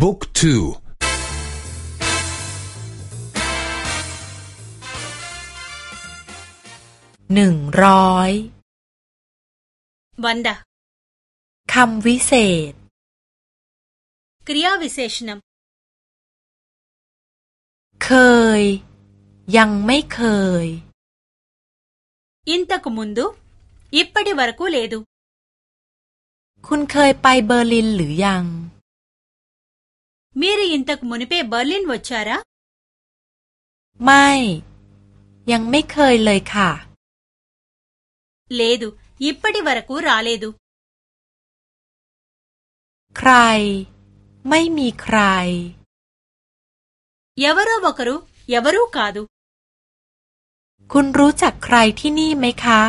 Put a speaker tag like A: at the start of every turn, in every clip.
A: บุ๊กทู
B: หนึ่งร้อย
C: วันดา
B: คำวิเศษ
C: กริยาวิเศษนม
B: เคย ยังไม่เคย
C: อินตะกุมุนดูอิปปดิวรกุเลดู
B: คุณเคยไปเบอร์ลินหรือยัง
C: మీరు ఇంతకు మునిపే బర్లిన్ వచ్చారా
B: ไม่ ยังไม่เคยเลยค่ะ
C: లేదు ఇప్పటి వరకు రాలేదు
B: ใคร ไม่มีใคร
C: ఎవరో ఒకరు ఎవరూ కాదు
B: คุณรู้จักใครที่นี่ไหมคะ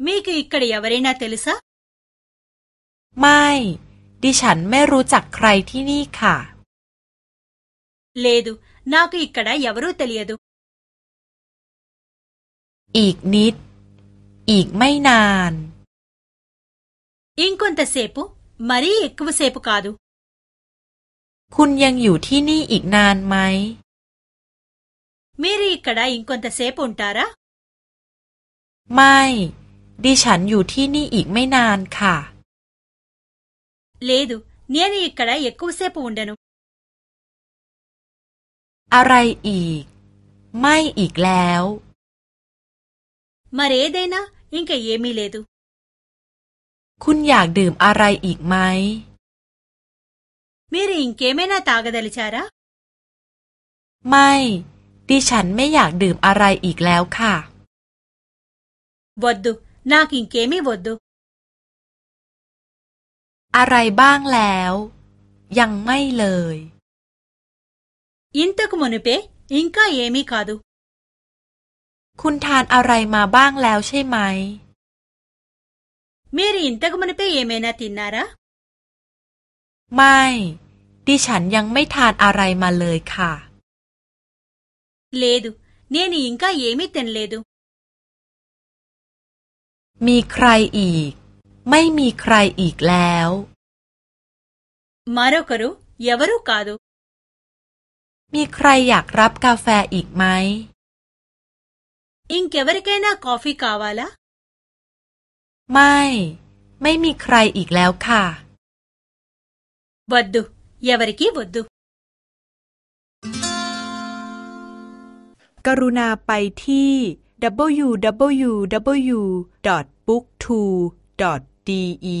C: మీకు ఇక్కడ ఎవరైనా తెలుసా
B: ไม่ ดิฉันไม่รู้จักใครที่นี่ค่ะ
C: లేదు నాకు ఇక్కడ ఎవరూ తెలియదు
B: อีกนิด อีกไม่นาน
C: ఇంకొంతసేపు మరీ ఎక్కువసేపు కాదు
B: คุณยังอยู่ที่นี่อีกนานไหม
C: మీరు ఇక్కడ ఇంకొంతసేపు ఉంటారా
B: ไม่ ดิฉันอยู่ที่นี่อีกไม่นานค่ะ
C: లేదు నేను ఇక్కడ ఎక్కువసేపు ఉండను
B: อะไรอีก ไม่อีกแล้ว
C: మరేదైనా ఇంక ఏమీ లేదు
B: คุณอยากดื่มอะไรอีกไหม
C: మీరు ఇంకేమైనా తాగదలిచారా
B: ไม่ ดิฉันไม่อยากดื่มอะไรอีกแล้วค่ะ
C: వద్దు నాకింకేమీ వద్దు
B: อะไรบ้างแล้ว ยังไม่เลย
C: อินตะกุมนุเปอิงกาเอมิคาดู
B: คุณทานอะไรมาบ้างแล้วใช่ไหม
C: మీరు ఇంతకు మునుపే ఏమైనా తిన్నారా
B: ไม่ ดิฉันยังไม่ทานอะไรมาเลยค่ะ
C: లేదు నేను ఇంకా ఏమీ తినలేదు
B: มีใครอีก ไม่มีใครอีกแล้ว
C: మరొకరు ఎవరూ కాదు
B: มีใครอยากรับกาแฟอีกไหม
C: ఇంకెవరికైనా కాఫీ కావాలా
B: ไม่ ไม่มีใครอีกแล้วค่ะ
C: వద్దు ఎవరికీ వద్దు
B: กรุณาไปที่ www.booktwo.de